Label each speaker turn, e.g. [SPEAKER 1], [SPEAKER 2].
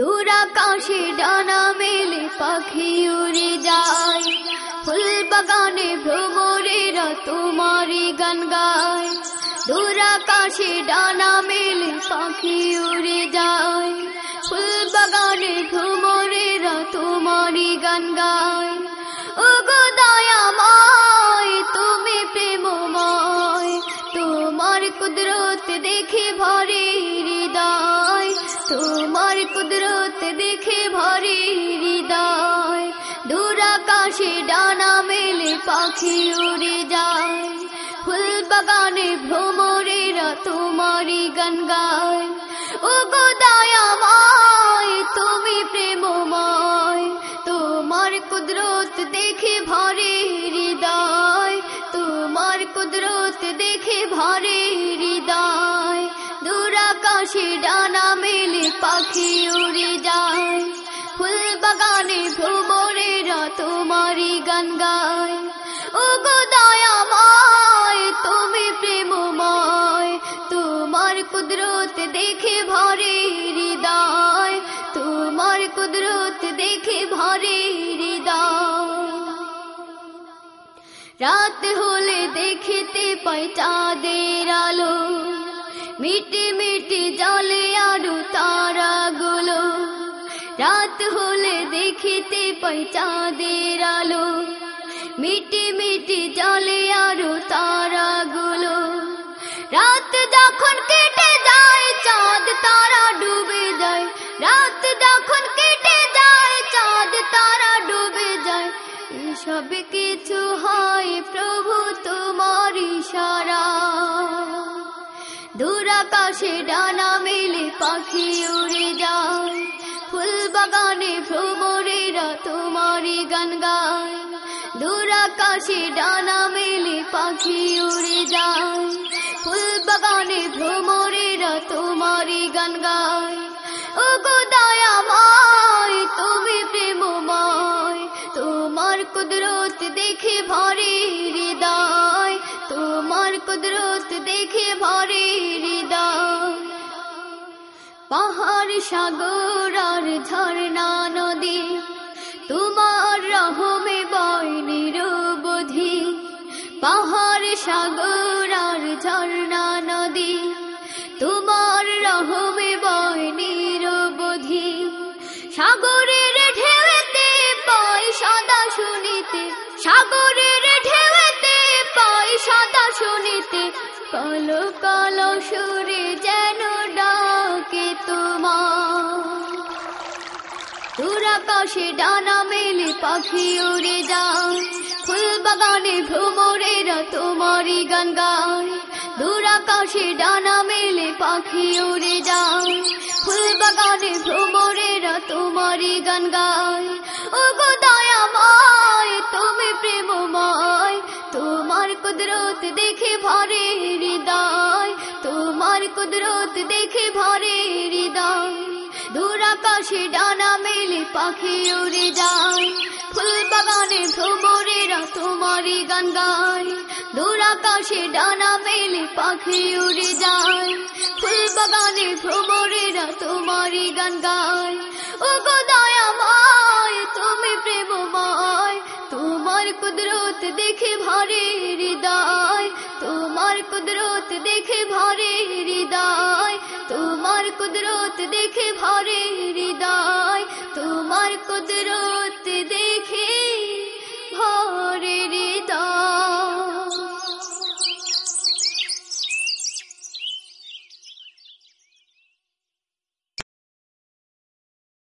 [SPEAKER 1] তোরা কাশে ডানা মেলে পাখি উড়ে যায়। ফুল বাগানে ভ্রমরেরা তোমারই গান গায়। তোরা কাশে ডানা মেলে পাখি উড়ে যায়। ফুল বাগানে ভ্রমরেরা তোমারই গান গায়। ও গো দয়াময়, তুমি প্রেমময়। তোমার কুদরত দেখে ভরে হৃদয়। তোমার কুদরত দেখে ভরে হৃদয়। দূর আকাশে ডানা মেলে পাখি উড়ে যায়। ফুল বাগানে ভ্রমরেরা তোমারই গান গায়। ও গো দয়াময়, তুমি প্রেমময়। তোমার কুদরত দেখে ভরে হৃদয়। তোমার কুদরত দেখে ভরে হৃদয়। আকাশে ডানা মেলে পাখি উড়ে যায়। ফুল বাগানে ভ্রমরেরা তোমারই গান গায়। ও গো দয়াময়, তুমি প্রেমময়, তোমার কুদরত দেখে ভরে হৃদয়, তোমার কুদরত দেখে ভরে হৃদয়। রাত হলে দেখিতে পাই চাঁদের আলো। মিটি মিটি জলে আরও তারাগুলো। রাত হলে দেখিতে পাই চাঁদের আলো। মিটি মিটি জলে আরও তারাগুলো। রাত যখন কেটে যায়, চাঁদ তারা ডুবে যায়। রাত যখন কেটে যায়, চাঁদ তারা ডুবে যায়। সব কিছু হয় প্রভু আকাশে ডানা মেলে পাখি উড়ে যায়। ফুল বাগানে ভ্রমরেরা তোমারই গান গায়। দূর আকাশে ডানা মেলে পাখি উড়ে যায়। ফুল বাগানে ভ্রমরেরা তোমারই গান গায়। ও গো দয়াময়, তুমি প্রেমময়। তোমার কুদরত দেখে ভরে হৃদয়। তোমার কুদরত দেখে ভরে হৃদয়। পাহাড় সাগর আর ঝর্ণা নদী, তোমার রহমে বয় নিরবধি। পাহাড় সাগর আর ঝর্ণা নদী, তোমার রহমে বয় নিরবধি। সাগরের ঢেউতে পাই সদা শুনিতে, সাগরের ঢেউতে পাই সদা শুনিতে। কালো কালো সুরে আকাশে ডানা মেলে পাখি উড়ে যায়। ফুল বাগানে ভ্রমরেরা তোমারই গান গায়। দূর আকাশে ডানা মেলে পাখি উড়ে যায়। ফুল বাগানে ভ্রমরেরা তোমারই গান গায়। ও গো দয়াময়, তুমি প্রেমময়। তোমার কুদরত দেখে ভরে হৃদয়। তোমার কুদরত দেখে ভরে আকাশে ডানা মেলে পাখি উড়ে যায়। ফুল বাগানে ভ্রমরেরা তোমারই গান গায়। দূর আকাশে ডানা মেলে পাখি উড়ে যায়। ফুল বাগানে ভ্রমরেরা তোমারই গান গায়। ও গো দয়াময়, তুমি প্রেমময়। তোমার কুদরত দেখে ভরে হৃদয়। তোমার কুদরত দেখে ভরে হৃদয়। তোমার কুদরত দেখে ভরে হৃদয় তোমার কুদরত